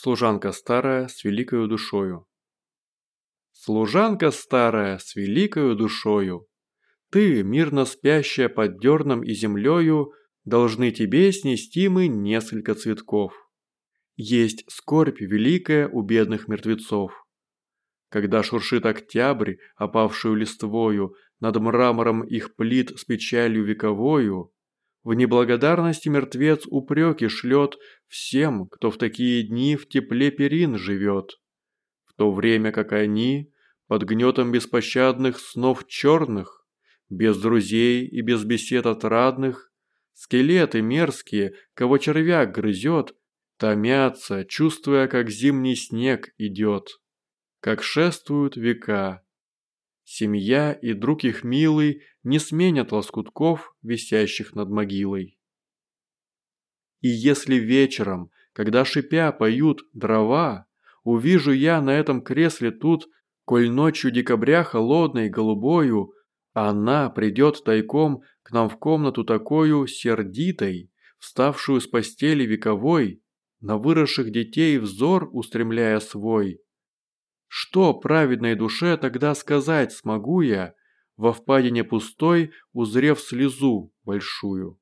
Служанка старая с великою душою. Служанка старая с великою душою, Ты, мирно спящая под дерном и землею, Должны тебе снести мы несколько цветков. Есть скорбь великая у бедных мертвецов. Когда шуршит октябрь, опавшую листвою, Над мрамором их плит с печалью вековою, в неблагодарности мертвец упреки шлет всем, кто в такие дни в тепле перин живет. В то время как они, под гнетом беспощадных снов черных, без друзей и без бесед отрадных, скелеты мерзкие, кого червяк грызет, томятся, чувствуя, как зимний снег идет, как шествуют века, Семья и друг их милый не сменят лоскутков, висящих над могилой. И если вечером, когда шипя поют дрова, увижу я на этом кресле тут, коль ночью декабря холодной голубою, она придет тайком к нам в комнату такую сердитой, вставшую с постели вековой, на выросших детей взор устремляя свой, что праведной душе тогда сказать смогу я, во впадине пустой, узрев слезу большую?